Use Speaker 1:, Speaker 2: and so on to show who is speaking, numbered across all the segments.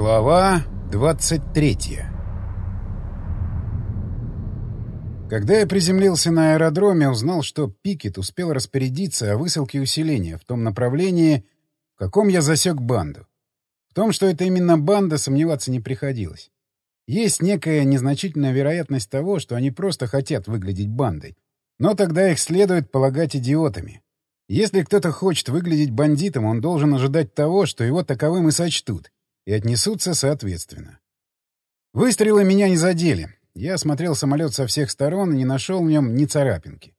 Speaker 1: Глава 23 Когда я приземлился на аэродроме, узнал, что Пикет успел распорядиться о высылке усиления в том направлении, в каком я засек банду. В том, что это именно банда, сомневаться не приходилось. Есть некая незначительная вероятность того, что они просто хотят выглядеть бандой. Но тогда их следует полагать идиотами. Если кто-то хочет выглядеть бандитом, он должен ожидать того, что его таковым и сочтут — и отнесутся соответственно. Выстрелы меня не задели. Я осмотрел самолет со всех сторон и не нашел в нем ни царапинки.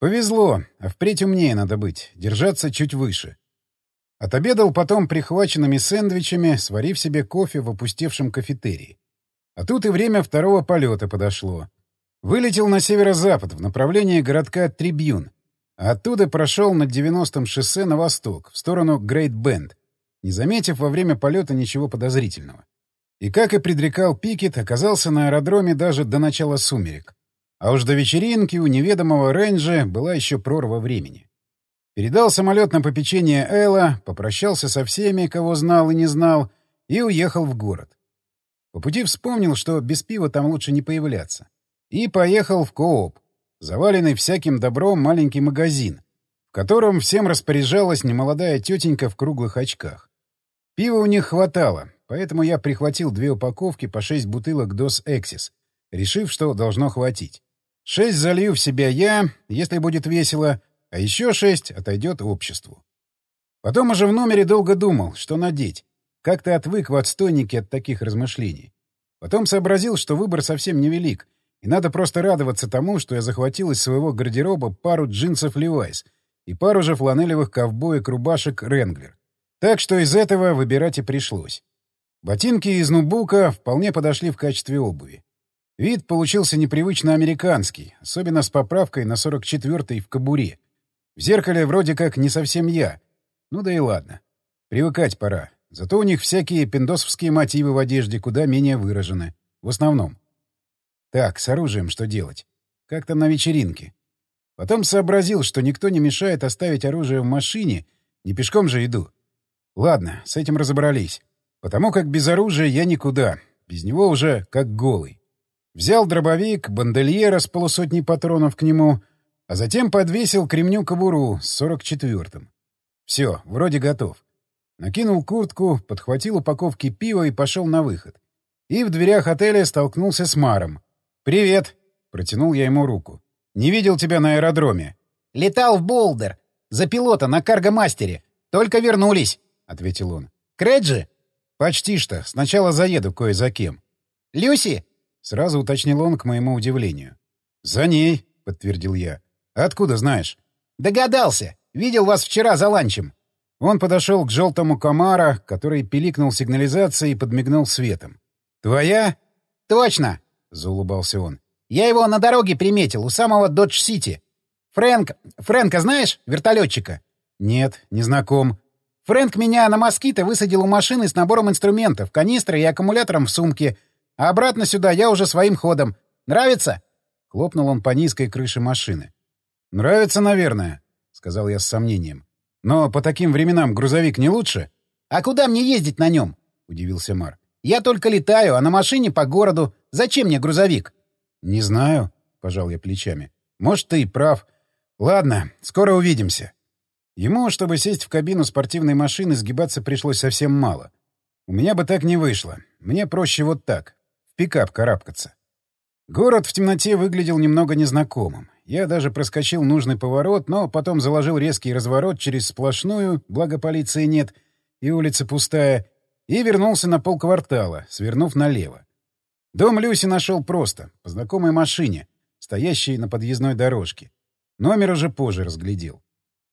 Speaker 1: Повезло, а впредь умнее надо быть, держаться чуть выше. Отобедал потом прихваченными сэндвичами, сварив себе кофе в опустевшем кафетерии. А тут и время второго полета подошло. Вылетел на северо-запад в направлении городка Трибьюн, а оттуда прошел над 90-м шоссе на восток, в сторону Грейт-Бенд, не заметив во время полета ничего подозрительного. И, как и предрекал Пикет, оказался на аэродроме даже до начала сумерек. А уж до вечеринки у неведомого рейнджа была еще прорва времени. Передал самолет на попечение Элла, попрощался со всеми, кого знал и не знал, и уехал в город. По пути вспомнил, что без пива там лучше не появляться. И поехал в Кооп, заваленный всяким добром маленький магазин, в котором всем распоряжалась немолодая тетенька в круглых очках. Пива у них хватало, поэтому я прихватил две упаковки по шесть бутылок Dos Exis, решив, что должно хватить. Шесть залью в себя я, если будет весело, а еще шесть отойдет обществу. Потом уже в номере долго думал, что надеть. Как-то отвык в отстойнике от таких размышлений. Потом сообразил, что выбор совсем невелик, и надо просто радоваться тому, что я захватил из своего гардероба пару джинсов Levi's и пару же фланелевых ковбоек рубашек Ренглер. Так что из этого выбирать и пришлось. Ботинки из нубука вполне подошли в качестве обуви. Вид получился непривычно американский, особенно с поправкой на 44-й в кобуре. В зеркале вроде как не совсем я. Ну да и ладно. Привыкать пора. Зато у них всякие пиндосовские мотивы в одежде куда менее выражены. В основном. Так, с оружием что делать? Как там на вечеринке? Потом сообразил, что никто не мешает оставить оружие в машине, не пешком же иду. Ладно, с этим разобрались. Потому как без оружия я никуда. Без него уже как голый. Взял дробовик, бандольера с полусотней патронов к нему, а затем подвесил к ремню кобуру с 44-м. Все, вроде готов. Накинул куртку, подхватил упаковки пива и пошел на выход. И в дверях отеля столкнулся с Маром. «Привет!» — протянул я ему руку. «Не видел тебя на аэродроме».
Speaker 2: «Летал в Болдер. За пилота на каргомастере. Только вернулись».
Speaker 1: — ответил он.
Speaker 2: «Крэджи?»
Speaker 1: «Почти что. Сначала заеду кое за кем».
Speaker 2: «Люси?»
Speaker 1: — сразу уточнил он к моему удивлению. «За ней», — подтвердил я. «Откуда знаешь?»
Speaker 2: «Догадался. Видел вас вчера за ланчем».
Speaker 1: Он подошел к желтому комара, который пиликнул сигнализацией и подмигнул светом. «Твоя?»
Speaker 2: «Точно!»
Speaker 1: — заулыбался он.
Speaker 2: «Я его на дороге приметил, у самого Додж-Сити. Фрэнк... Фрэнка знаешь, вертолетчика?»
Speaker 1: «Нет, не знаком.
Speaker 2: Фрэнк меня на москиты высадил у машины с набором инструментов, канистрой и аккумулятором в сумке. А обратно сюда я уже своим ходом. Нравится?»
Speaker 1: Хлопнул он по низкой крыше машины. «Нравится, наверное», — сказал я с сомнением. «Но по таким временам грузовик не лучше?»
Speaker 2: «А куда мне ездить на нем?» — удивился Мар. «Я только летаю, а на машине по городу. Зачем мне грузовик?»
Speaker 1: «Не знаю», — пожал я плечами. «Может, ты и прав. Ладно, скоро увидимся». Ему, чтобы сесть в кабину спортивной машины, сгибаться пришлось совсем мало. У меня бы так не вышло. Мне проще вот так. В пикап карабкаться. Город в темноте выглядел немного незнакомым. Я даже проскочил нужный поворот, но потом заложил резкий разворот через сплошную, благо полиции нет, и улица пустая, и вернулся на полквартала, свернув налево. Дом Люси нашел просто, по знакомой машине, стоящей на подъездной дорожке. Номер уже позже разглядел.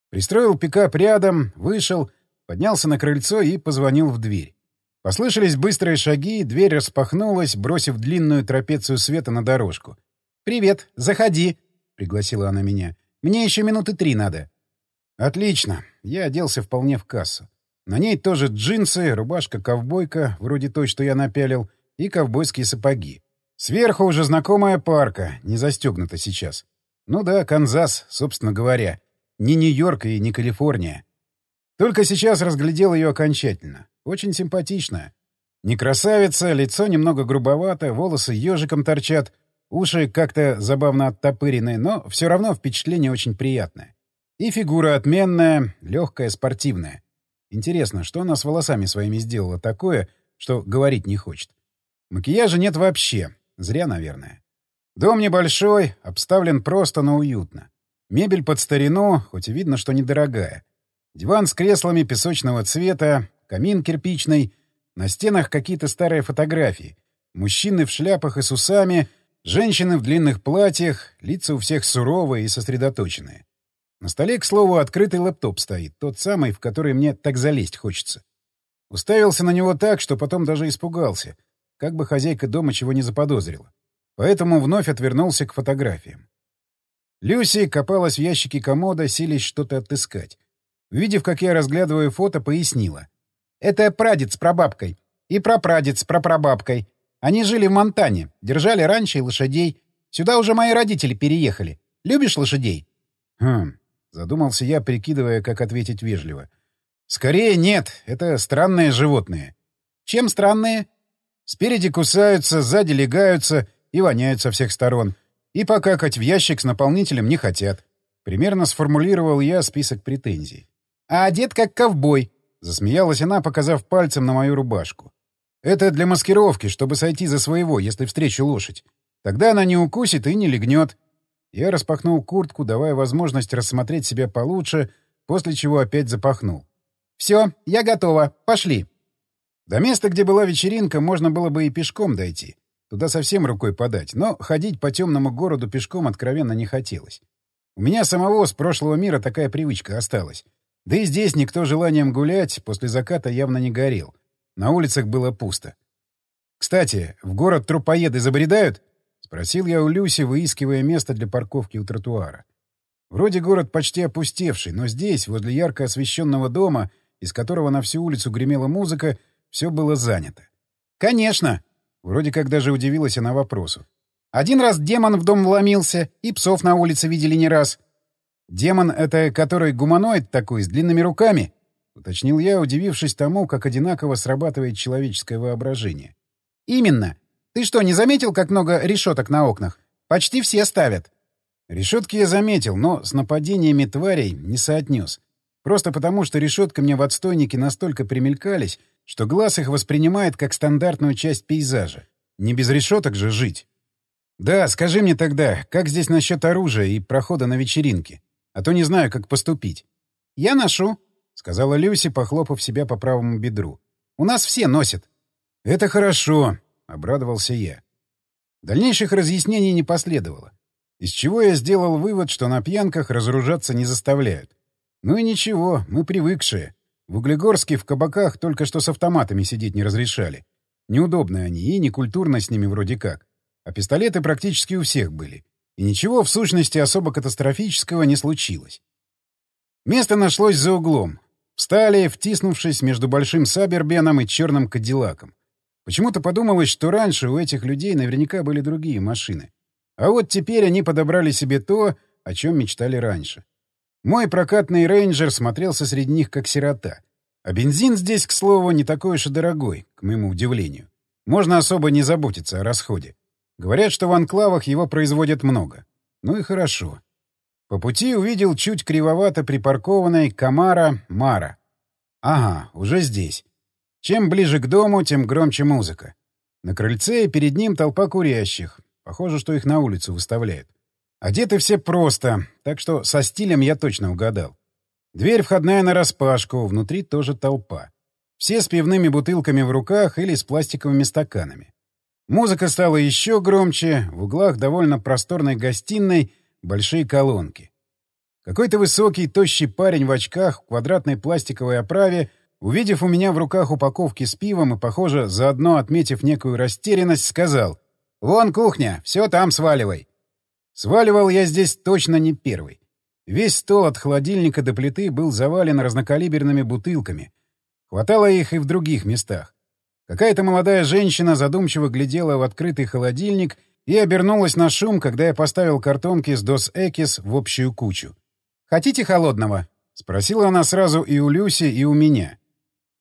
Speaker 1: Пристроил пикап рядом, вышел, поднялся на крыльцо и позвонил в дверь. Послышались быстрые шаги, дверь распахнулась, бросив длинную трапецию света на дорожку. «Привет, заходи», — пригласила она меня. «Мне еще минуты три надо». «Отлично». Я оделся вполне в кассу. На ней тоже джинсы, рубашка-ковбойка, вроде той, что я напялил, и ковбойские сапоги. Сверху уже знакомая парка, не застегнута сейчас. Ну да, Канзас, собственно говоря. Не Нью-Йорк и не Калифорния. Только сейчас разглядел ее окончательно. Очень симпатичная. Не красавица, лицо немного грубовато, волосы ежиком торчат, уши как-то забавно оттопырены, но все равно впечатление очень приятное. И фигура отменная, легкая, спортивная. Интересно, что она с волосами своими сделала такое, что говорить не хочет? Макияжа нет вообще. Зря, наверное. Дом небольшой, обставлен просто, но уютно. Мебель под старину, хоть и видно, что недорогая. Диван с креслами песочного цвета, камин кирпичный, на стенах какие-то старые фотографии. Мужчины в шляпах и с усами, женщины в длинных платьях, лица у всех суровые и сосредоточенные. На столе, к слову, открытый лэптоп стоит, тот самый, в который мне так залезть хочется. Уставился на него так, что потом даже испугался, как бы хозяйка дома чего не заподозрила. Поэтому вновь отвернулся к фотографиям. Люси копалась в ящике комода, силясь что-то отыскать. Увидев, как я разглядываю фото, пояснила. «Это прадед с прабабкой. И прапрадед с прапрабабкой. Они жили в Монтане, держали раньше лошадей. Сюда уже мои родители переехали. Любишь лошадей?» «Хм, Задумался я, прикидывая, как ответить вежливо. «Скорее нет, это странные животные». «Чем странные?» «Спереди кусаются, сзади легаются и воняют со всех сторон. И покакать в ящик с наполнителем не хотят». Примерно сформулировал я список претензий. «А одет как ковбой», — засмеялась она, показав пальцем на мою рубашку. «Это для маскировки, чтобы сойти за своего, если встречу лошадь. Тогда она не укусит и не легнет. Я распахнул куртку, давая возможность рассмотреть себя получше, после чего опять запахнул. «Все, я готова. Пошли». До места, где была вечеринка, можно было бы и пешком дойти. Туда совсем рукой подать, но ходить по темному городу пешком откровенно не хотелось. У меня самого с прошлого мира такая привычка осталась. Да и здесь никто желанием гулять после заката явно не горел. На улицах было пусто. Кстати, в город трупоеды забредают? Спросил я у Люси, выискивая место для парковки у тротуара. Вроде город почти опустевший, но здесь, возле ярко освещенного дома, из которого на всю улицу гремела музыка, все было занято. «Конечно!» — вроде как даже удивилась она вопросу. «Один раз демон в дом вломился, и псов на улице видели не раз». «Демон — это который гуманоид такой, с длинными руками?» — уточнил я, удивившись тому, как одинаково срабатывает человеческое воображение. «Именно. Ты что, не заметил, как много решеток на окнах? Почти все ставят. Решетки я заметил, но с нападениями тварей не соотнес. Просто потому, что решетки мне в отстойнике настолько примелькались, что глаз их воспринимает как стандартную часть пейзажа. Не без решеток же жить. Да, скажи мне тогда, как здесь насчет оружия и прохода на вечеринке? А то не знаю, как поступить. Я ношу, — сказала Люси, похлопав себя по правому бедру. У нас все носят. Это хорошо. Обрадовался я. Дальнейших разъяснений не последовало. Из чего я сделал вывод, что на пьянках разоружаться не заставляют. Ну и ничего, мы привыкшие. В Углегорске в кабаках только что с автоматами сидеть не разрешали. Неудобно они и некультурно с ними вроде как. А пистолеты практически у всех были. И ничего, в сущности, особо катастрофического не случилось. Место нашлось за углом. Встали, втиснувшись между большим Сабербеном и черным Кадиллаком. Почему-то подумалось, что раньше у этих людей наверняка были другие машины. А вот теперь они подобрали себе то, о чем мечтали раньше. Мой прокатный рейнджер смотрелся среди них как сирота. А бензин здесь, к слову, не такой уж и дорогой, к моему удивлению. Можно особо не заботиться о расходе. Говорят, что в анклавах его производят много. Ну и хорошо. По пути увидел чуть кривовато припаркованной Камара Мара. Ага, уже здесь. Чем ближе к дому, тем громче музыка. На крыльце и перед ним толпа курящих. Похоже, что их на улицу выставляют. Одеты все просто, так что со стилем я точно угадал. Дверь входная нараспашку, внутри тоже толпа. Все с пивными бутылками в руках или с пластиковыми стаканами. Музыка стала еще громче, в углах довольно просторной гостиной большие колонки. Какой-то высокий, тощий парень в очках в квадратной пластиковой оправе Увидев у меня в руках упаковки с пивом и, похоже, заодно отметив некую растерянность, сказал «Вон кухня, все там сваливай». Сваливал я здесь точно не первый. Весь стол от холодильника до плиты был завален разнокалиберными бутылками. Хватало их и в других местах. Какая-то молодая женщина задумчиво глядела в открытый холодильник и обернулась на шум, когда я поставил картонки с Дос Экис в общую кучу. «Хотите холодного?» — спросила она сразу и у Люси, и у меня.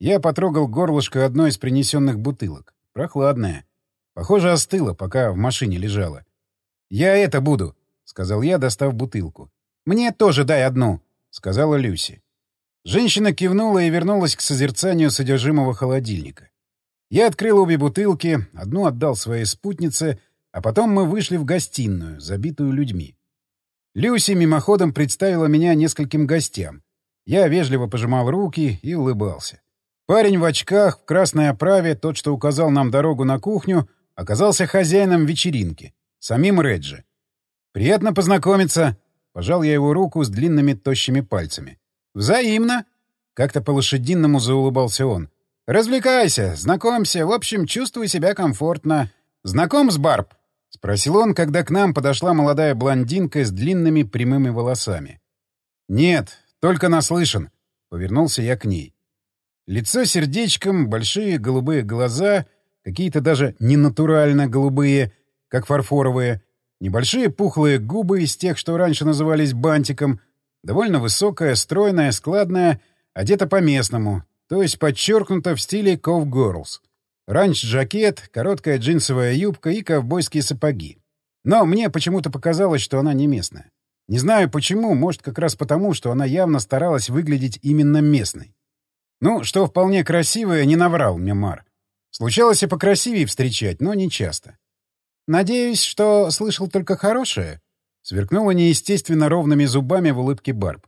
Speaker 1: Я потрогал горлышко одной из принесенных бутылок. Прохладная. Похоже, остыла, пока в машине лежала. «Я это буду», — сказал я, достав бутылку. «Мне тоже дай одну», — сказала Люси. Женщина кивнула и вернулась к созерцанию содержимого холодильника. Я открыл обе бутылки, одну отдал своей спутнице, а потом мы вышли в гостиную, забитую людьми. Люси мимоходом представила меня нескольким гостям. Я вежливо пожимал руки и улыбался. Парень в очках, в красной оправе, тот, что указал нам дорогу на кухню, оказался хозяином вечеринки, самим Реджи. «Приятно познакомиться!» — пожал я его руку с длинными тощими пальцами. «Взаимно!» — как-то по-лошадиному заулыбался он. «Развлекайся, знакомься, в общем, чувствуй себя комфортно. Знаком с Барб?» — спросил он, когда к нам подошла молодая блондинка с длинными прямыми волосами. «Нет, только наслышан», — повернулся я к ней. Лицо сердечком, большие голубые глаза, какие-то даже ненатурально голубые, как фарфоровые, небольшие пухлые губы из тех, что раньше назывались бантиком, довольно высокая, стройная, складная, одета по-местному, то есть подчеркнуто в стиле Girls. Ранч-жакет, короткая джинсовая юбка и ковбойские сапоги. Но мне почему-то показалось, что она не местная. Не знаю почему, может, как раз потому, что она явно старалась выглядеть именно местной. Ну, что вполне красивое, не наврал мне Мар. Случалось и покрасивее встречать, но не часто. «Надеюсь, что слышал только хорошее?» — сверкнула неестественно ровными зубами в улыбке Барб.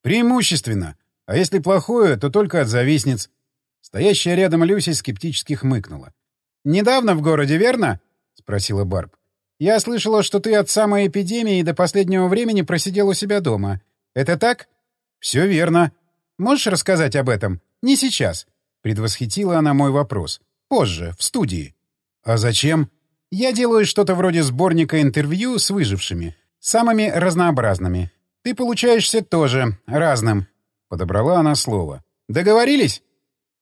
Speaker 1: «Преимущественно. А если плохое, то только от завистниц». Стоящая рядом Люси скептически хмыкнула. «Недавно в городе, верно?» — спросила Барб. «Я слышала, что ты от самой эпидемии до последнего времени просидел у себя дома. Это так?» «Все верно. Можешь рассказать об этом?» «Не сейчас», — предвосхитила она мой вопрос. «Позже, в студии». «А зачем?» «Я делаю что-то вроде сборника интервью с выжившими. Самыми разнообразными. Ты получаешься тоже разным», — подобрала она слово. «Договорились?»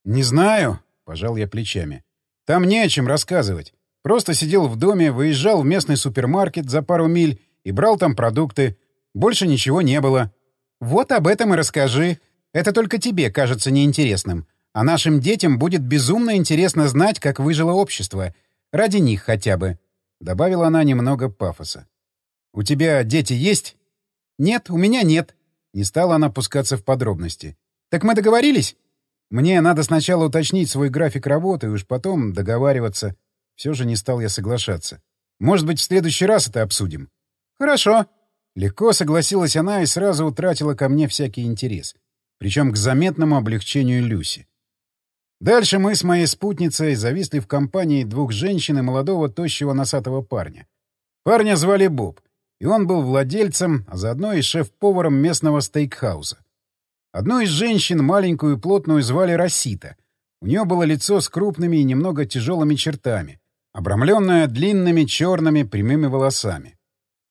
Speaker 1: «Не знаю», — пожал я плечами. «Там не о чем рассказывать. Просто сидел в доме, выезжал в местный супермаркет за пару миль и брал там продукты. Больше ничего не было». «Вот об этом и расскажи. Это только тебе кажется неинтересным. А нашим детям будет безумно интересно знать, как выжило общество. Ради них хотя бы. Добавила она немного пафоса. «У тебя дети есть?» «Нет, у меня нет». Не стала она пускаться в подробности. «Так мы договорились?» «Мне надо сначала уточнить свой график работы, и уж потом договариваться». Все же не стал я соглашаться. «Может быть, в следующий раз это обсудим?» «Хорошо». Легко согласилась она и сразу утратила ко мне всякий интерес причем к заметному облегчению Люси. Дальше мы с моей спутницей зависли в компании двух женщин и молодого тощего носатого парня. Парня звали Боб, и он был владельцем, а заодно и шеф-поваром местного стейкхауса. Одну из женщин, маленькую и плотную, звали Росита. У нее было лицо с крупными и немного тяжелыми чертами, обрамленное длинными черными прямыми волосами.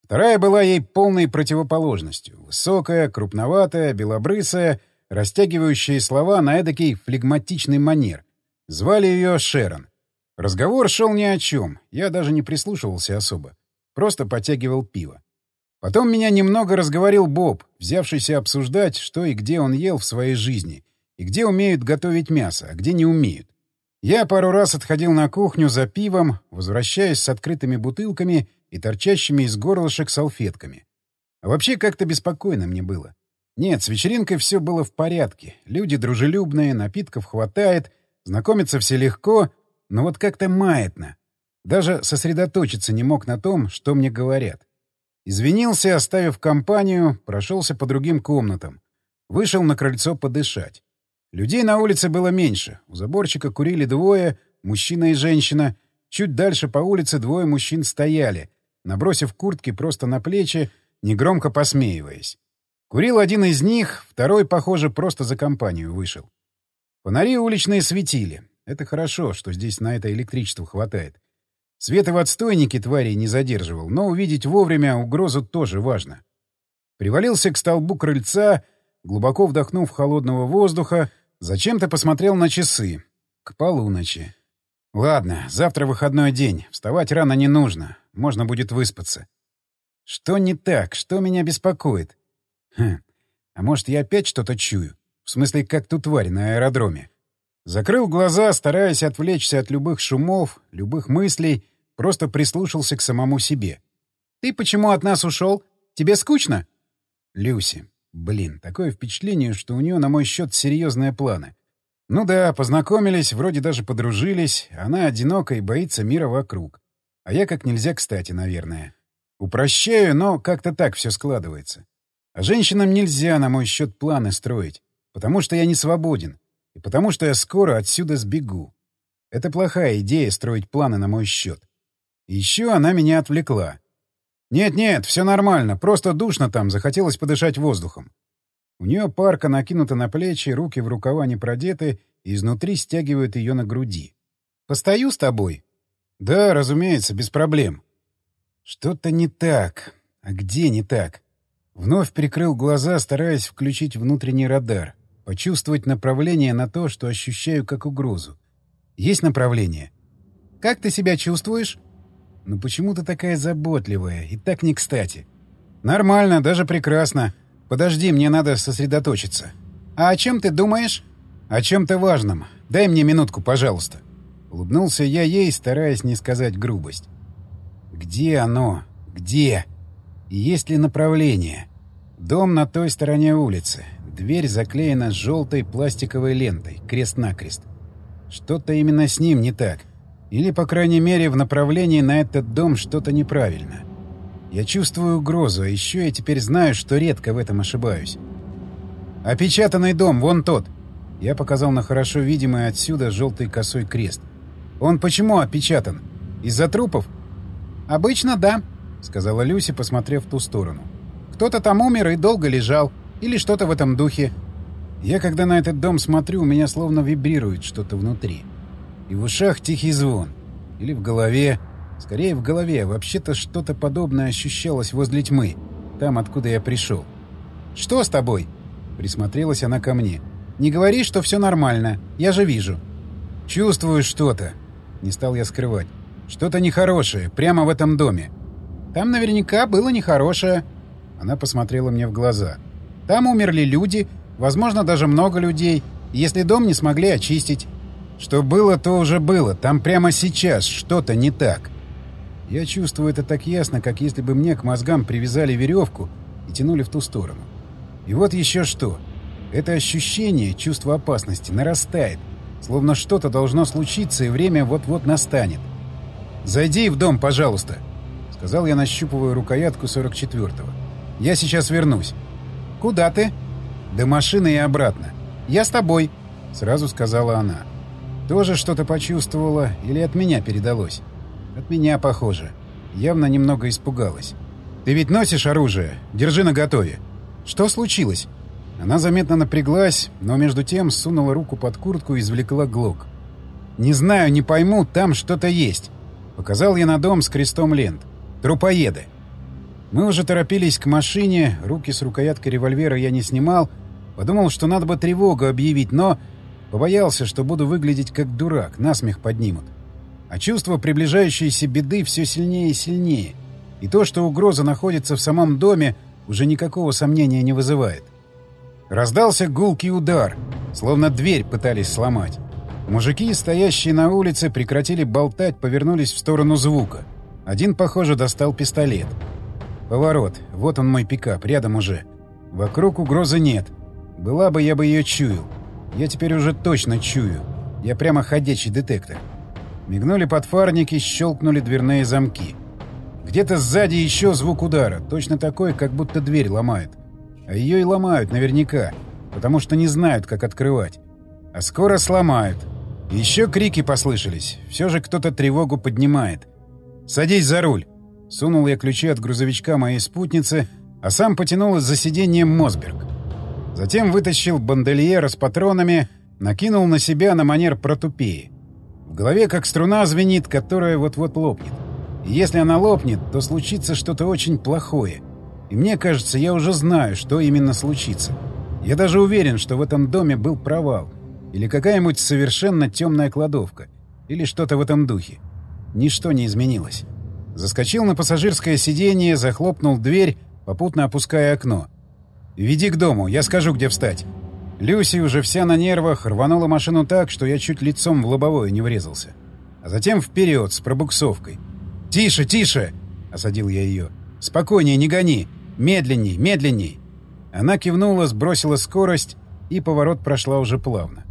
Speaker 1: Вторая была ей полной противоположностью. Высокая, крупноватая, белобрысая растягивающие слова на эдакий флегматичный манер. Звали ее Шерон. Разговор шел ни о чем, я даже не прислушивался особо. Просто потягивал пиво. Потом меня немного разговорил Боб, взявшийся обсуждать, что и где он ел в своей жизни, и где умеют готовить мясо, а где не умеют. Я пару раз отходил на кухню за пивом, возвращаясь с открытыми бутылками и торчащими из горлышек салфетками. А вообще как-то беспокойно мне было. Нет, с вечеринкой все было в порядке. Люди дружелюбные, напитков хватает, знакомиться все легко, но вот как-то маятно. Даже сосредоточиться не мог на том, что мне говорят. Извинился, оставив компанию, прошелся по другим комнатам. Вышел на крыльцо подышать. Людей на улице было меньше. У заборчика курили двое, мужчина и женщина. Чуть дальше по улице двое мужчин стояли, набросив куртки просто на плечи, негромко посмеиваясь. Курил один из них, второй, похоже, просто за компанию вышел. Фонари уличные светили. Это хорошо, что здесь на это электричество хватает. Свет и в отстойнике тварей не задерживал, но увидеть вовремя угрозу тоже важно. Привалился к столбу крыльца, глубоко вдохнув холодного воздуха, зачем-то посмотрел на часы. К полуночи. Ладно, завтра выходной день, вставать рано не нужно, можно будет выспаться. Что не так, что меня беспокоит? Хм. А может, я опять что-то чую? В смысле, как ту тварь на аэродроме? Закрыл глаза, стараясь отвлечься от любых шумов, любых мыслей, просто прислушался к самому себе.
Speaker 2: «Ты почему от нас ушел? Тебе скучно?»
Speaker 1: «Люси. Блин, такое впечатление, что у нее на мой счет серьезные планы. Ну да, познакомились, вроде даже подружились. Она одинока и боится мира вокруг. А я как нельзя кстати, наверное. Упрощаю, но как-то так все складывается. Женщинам нельзя на мой счет планы строить, потому что я не свободен, и потому что я скоро отсюда сбегу. Это плохая идея строить планы на мой счет. И еще она меня отвлекла. Нет-нет, все нормально, просто душно там, захотелось подышать воздухом. У нее парка накинута на плечи, руки в рукава не продеты, и изнутри стягивают ее на груди. «Постою с тобой?» «Да, разумеется, без проблем». «Что-то не так. А где не так?» Вновь прикрыл глаза, стараясь включить внутренний радар, почувствовать направление на то, что ощущаю как угрозу. «Есть направление?»
Speaker 2: «Как ты себя чувствуешь?»
Speaker 1: «Ну почему ты такая заботливая и так не кстати?» «Нормально, даже прекрасно. Подожди, мне надо сосредоточиться.
Speaker 2: А о чем ты думаешь?
Speaker 1: О чем-то важном. Дай мне минутку, пожалуйста. Улыбнулся я ей, стараясь не сказать грубость. Где оно? Где? Есть ли направление? Дом на той стороне улицы. Дверь заклеена желтой пластиковой лентой, крест-накрест. Что-то именно с ним не так. Или, по крайней мере, в направлении на этот дом что-то неправильно. Я чувствую угрозу, а еще я теперь знаю, что редко в этом ошибаюсь. «Опечатанный дом, вон тот!» Я показал на хорошо видимый отсюда желтый косой крест. «Он почему опечатан? Из-за трупов?»
Speaker 2: «Обычно да», — сказала Люси, посмотрев в ту сторону. «Кто-то там умер и долго лежал. Или что-то в этом духе».
Speaker 1: Я, когда на этот дом смотрю, у меня словно вибрирует что-то внутри. И в ушах тихий звон. Или в голове. Скорее в голове. Вообще-то что-то подобное ощущалось возле тьмы. Там, откуда я пришел.
Speaker 2: «Что с тобой?» Присмотрелась она ко мне. «Не говори, что все нормально. Я же вижу».
Speaker 1: «Чувствую что-то». Не стал я скрывать. «Что-то нехорошее. Прямо в этом доме».
Speaker 2: «Там наверняка было нехорошее».
Speaker 1: Она посмотрела мне в глаза.
Speaker 2: «Там умерли люди. Возможно, даже много людей. Если дом не смогли очистить».
Speaker 1: «Что было, то уже было. Там прямо сейчас что-то не так». Я чувствую это так ясно, как если бы мне к мозгам привязали веревку и тянули в ту сторону. И вот еще что. Это ощущение, чувство опасности нарастает, словно что-то должно случиться, и время вот-вот настанет. «Зайди в дом, пожалуйста», — сказал я, нащупывая рукоятку 44-го. «Я сейчас вернусь».
Speaker 2: «Куда ты?»
Speaker 1: «До машины и обратно».
Speaker 2: «Я с тобой», —
Speaker 1: сразу сказала она. «Тоже что-то почувствовала или от меня передалось?» От меня похоже. Явно немного испугалась. «Ты ведь носишь оружие? Держи наготове». «Что случилось?» Она заметно напряглась, но между тем сунула руку под куртку и извлекла глок. «Не знаю, не пойму, там что-то есть». Показал я на дом с крестом лент. «Трупоеды». Мы уже торопились к машине, руки с рукояткой револьвера я не снимал. Подумал, что надо бы тревогу объявить, но побоялся, что буду выглядеть как дурак, насмех поднимут. А чувство приближающейся беды все сильнее и сильнее. И то, что угроза находится в самом доме, уже никакого сомнения не вызывает. Раздался гулкий удар, словно дверь пытались сломать. Мужики, стоящие на улице, прекратили болтать, повернулись в сторону звука. Один, похоже, достал пистолет. Поворот. Вот он мой пикап, рядом уже. Вокруг угрозы нет. Была бы, я бы ее чуял. Я теперь уже точно чую. Я прямо ходячий детектор. Мигнули подфарники, щелкнули дверные замки. Где-то сзади еще звук удара, точно такой, как будто дверь ломают. А ее и ломают наверняка, потому что не знают, как открывать. А скоро сломают. Еще крики послышались. Все же кто-то тревогу поднимает. «Садись за руль!» Сунул я ключи от грузовичка моей спутницы, а сам потянул за сиденьем Мосберг. Затем вытащил бандольера с патронами, накинул на себя на манер протупеи. В голове как струна звенит, которая вот-вот лопнет. И если она лопнет, то случится что-то очень плохое. И мне кажется, я уже знаю, что именно случится. Я даже уверен, что в этом доме был провал. Или какая-нибудь совершенно темная кладовка. Или что-то в этом духе. Ничто не изменилось. Заскочил на пассажирское сиденье, захлопнул дверь, попутно опуская окно. «Веди к дому, я скажу, где встать». Люси, уже вся на нервах, рванула машину так, что я чуть лицом в лобовое не врезался. А затем вперед, с пробуксовкой. «Тише, тише!» — осадил я ее. «Спокойнее, не гони! Медленней, медленней!» Она кивнула, сбросила скорость, и поворот прошла уже плавно.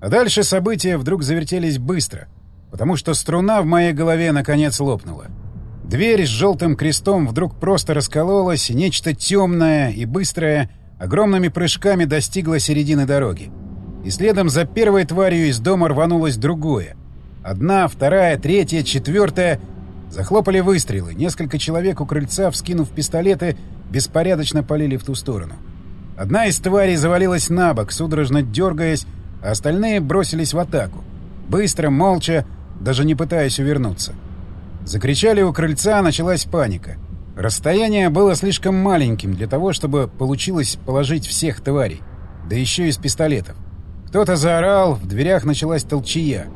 Speaker 1: А дальше события вдруг завертелись быстро, потому что струна в моей голове наконец лопнула. Дверь с желтым крестом вдруг просто раскололась, и нечто темное и быстрое огромными прыжками достигло середины дороги. И следом за первой тварью из дома рванулось другое. Одна, вторая, третья, четвертая. Захлопали выстрелы. Несколько человек у крыльца, вскинув пистолеты, беспорядочно полили в ту сторону. Одна из тварей завалилась на бок, судорожно дергаясь, а остальные бросились в атаку. Быстро, молча, даже не пытаясь увернуться. Закричали у крыльца, началась паника. Расстояние было слишком маленьким для того, чтобы получилось положить всех тварей. Да еще из пистолетов. Кто-то заорал, в дверях началась толчья.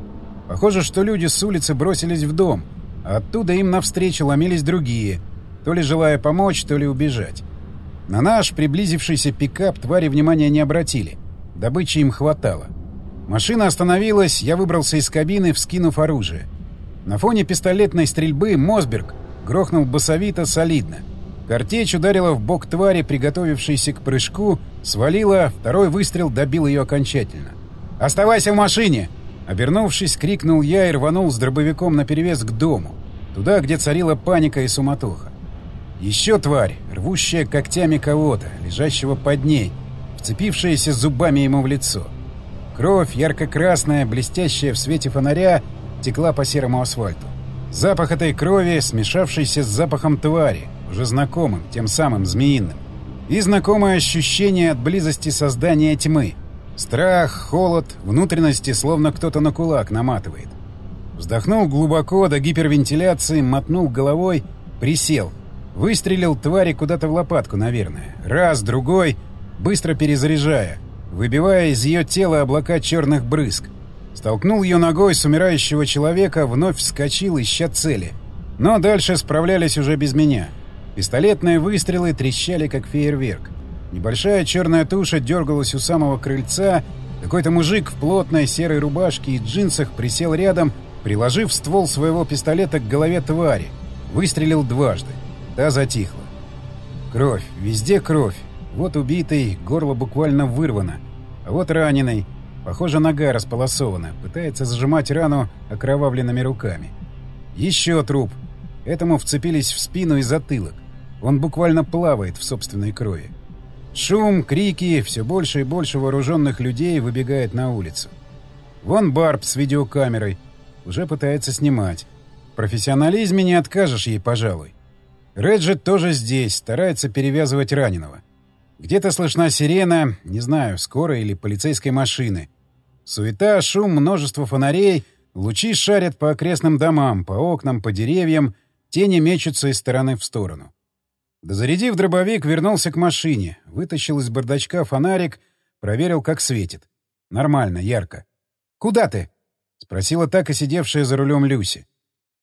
Speaker 1: Похоже, что люди с улицы бросились в дом, а оттуда им навстречу ломились другие, то ли желая помочь, то ли убежать. На наш приблизившийся пикап твари внимания не обратили. Добычи им хватало. Машина остановилась, я выбрался из кабины, вскинув оружие. На фоне пистолетной стрельбы Мосберг грохнул басовито солидно. Картечь ударила в бок твари, приготовившейся к прыжку, свалила, второй выстрел добил ее окончательно. «Оставайся в машине!» Обернувшись, крикнул я и рванул с дробовиком наперевес к дому, туда, где царила паника и суматоха. Еще тварь, рвущая когтями кого-то, лежащего под ней, вцепившаяся зубами ему в лицо. Кровь, ярко-красная, блестящая в свете фонаря, текла по серому асфальту. Запах этой крови, смешавшийся с запахом твари, уже знакомым, тем самым змеиным. И знакомое ощущение от близости создания тьмы. Страх, холод, внутренности, словно кто-то на кулак наматывает. Вздохнул глубоко до гипервентиляции, мотнул головой, присел. Выстрелил твари куда-то в лопатку, наверное. Раз, другой, быстро перезаряжая, выбивая из ее тела облака черных брызг. Столкнул ее ногой с умирающего человека, вновь вскочил, ища цели. Но дальше справлялись уже без меня. Пистолетные выстрелы трещали, как фейерверк. Небольшая черная туша дергалась у самого крыльца. Какой-то мужик в плотной серой рубашке и джинсах присел рядом, приложив ствол своего пистолета к голове твари. Выстрелил дважды. Та затихла. Кровь. Везде кровь. Вот убитый, горло буквально вырвано. А вот раненый. Похоже, нога располосована. Пытается зажимать рану окровавленными руками. Еще труп. Этому вцепились в спину и затылок. Он буквально плавает в собственной крови. Шум, крики, все больше и больше вооруженных людей выбегает на улицу. Вон Барб с видеокамерой. Уже пытается снимать. В профессионализме не откажешь ей, пожалуй. Реджет тоже здесь, старается перевязывать раненого. Где-то слышна сирена, не знаю, скорой или полицейской машины. Суета, шум, множество фонарей, лучи шарят по окрестным домам, по окнам, по деревьям, тени мечутся из стороны в сторону. Дозарядив дробовик, вернулся к машине, вытащил из бардачка фонарик, проверил, как светит. Нормально, ярко. «Куда ты?» — спросила так и сидевшая за рулем Люси.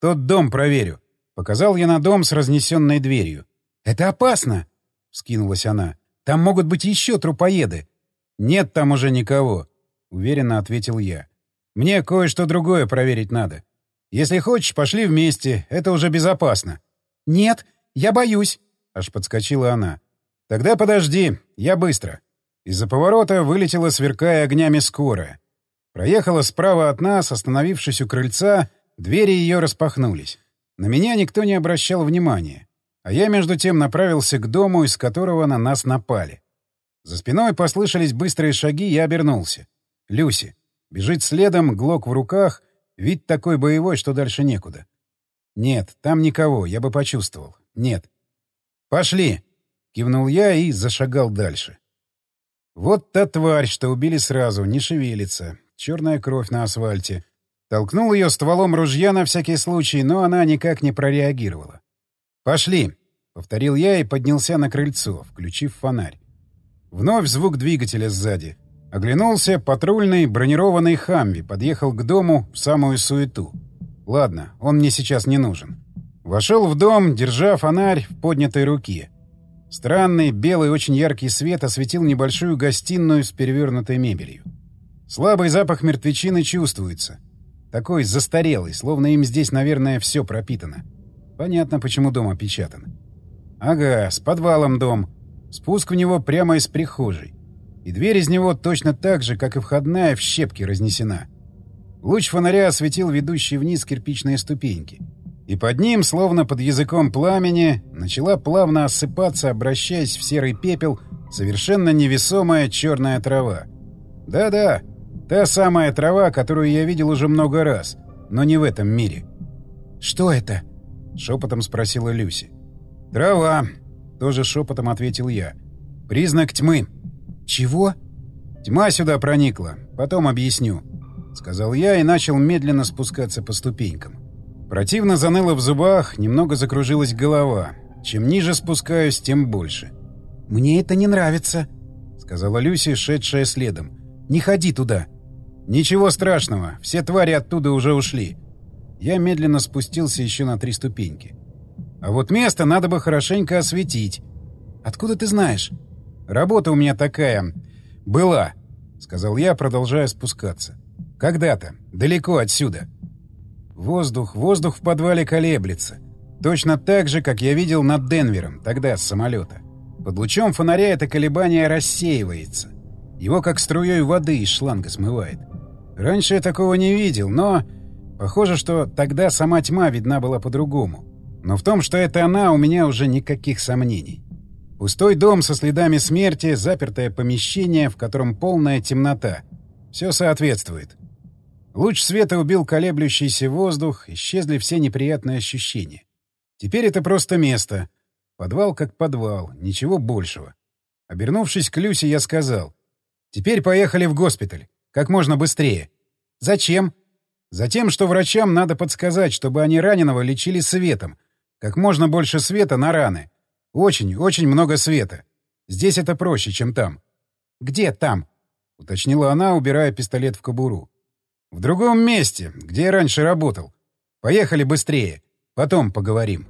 Speaker 1: «Тот дом проверю». Показал я на дом с разнесенной дверью. «Это опасно!» — вскинулась она. «Там могут быть еще трупоеды». «Нет там уже никого», уверенно ответил я. Мне кое-что другое проверить надо. Если хочешь, пошли вместе, это уже безопасно. Нет, я боюсь, аж подскочила она. Тогда подожди, я быстро. Из-за поворота вылетела, сверкая огнями, скорая. Проехала справа от нас, остановившись у крыльца, двери ее распахнулись. На меня никто не обращал внимания. А я, между тем, направился к дому, из которого на нас напали. За спиной послышались быстрые шаги, я обернулся. Люси. Бежит следом, глок в руках, вид такой боевой, что дальше некуда. Нет, там никого, я бы почувствовал. Нет. «Пошли!» — кивнул я и зашагал дальше. Вот та тварь, что убили сразу, не шевелится. Черная кровь на асфальте. Толкнул ее стволом ружья на всякий случай, но она никак не прореагировала. «Пошли!» — повторил я и поднялся на крыльцо, включив фонарь. Вновь звук двигателя сзади. Оглянулся, патрульный бронированный «Хамви» подъехал к дому в самую суету. Ладно, он мне сейчас не нужен. Вошел в дом, держа фонарь в поднятой руке. Странный, белый, очень яркий свет осветил небольшую гостиную с перевернутой мебелью. Слабый запах мертвечины чувствуется. Такой застарелый, словно им здесь, наверное, все пропитано. Понятно, почему дом опечатан. Ага, с подвалом дом. Спуск в него прямо из прихожей. И дверь из него точно так же, как и входная, в щепки разнесена. Луч фонаря осветил ведущие вниз кирпичные ступеньки. И под ним, словно под языком пламени, начала плавно осыпаться, обращаясь в серый пепел, совершенно невесомая черная трава. Да-да, та самая трава, которую я видел уже много раз, но не в этом мире.
Speaker 2: «Что это?»
Speaker 1: — шепотом спросила Люси. «Трава», — тоже шепотом ответил я. «Признак тьмы».
Speaker 2: «Чего?»
Speaker 1: «Тьма сюда проникла. Потом объясню», — сказал я и начал медленно спускаться по ступенькам. Противно заныло в зубах, немного закружилась голова. Чем ниже спускаюсь, тем больше.
Speaker 2: «Мне это не нравится», —
Speaker 1: сказала Люси, шедшая следом.
Speaker 2: «Не ходи туда».
Speaker 1: «Ничего страшного, все твари оттуда уже ушли». Я медленно спустился еще на три ступеньки. «А вот место надо бы хорошенько осветить».
Speaker 2: «Откуда ты знаешь?»
Speaker 1: «Работа у меня такая. Была», — сказал я, продолжая спускаться. «Когда-то. Далеко отсюда». Воздух, воздух в подвале колеблется. Точно так же, как я видел над Денвером, тогда с самолета. Под лучом фонаря это колебание рассеивается. Его как струей воды из шланга смывает. Раньше я такого не видел, но... Похоже, что тогда сама тьма видна была по-другому. Но в том, что это она, у меня уже никаких сомнений. Пустой дом со следами смерти, запертое помещение, в котором полная темнота. Все соответствует. Луч света убил колеблющийся воздух, исчезли все неприятные ощущения. Теперь это просто место. Подвал как подвал, ничего большего. Обернувшись к Люсе, я сказал. «Теперь поехали в госпиталь. Как можно быстрее».
Speaker 2: «Зачем?»
Speaker 1: «Затем, что врачам надо подсказать, чтобы они раненого лечили светом. Как можно больше света на раны. Очень, очень много света. Здесь это проще, чем там».
Speaker 2: «Где там?»
Speaker 1: — уточнила она, убирая пистолет в кобуру. В другом месте, где я раньше работал. Поехали быстрее. Потом поговорим.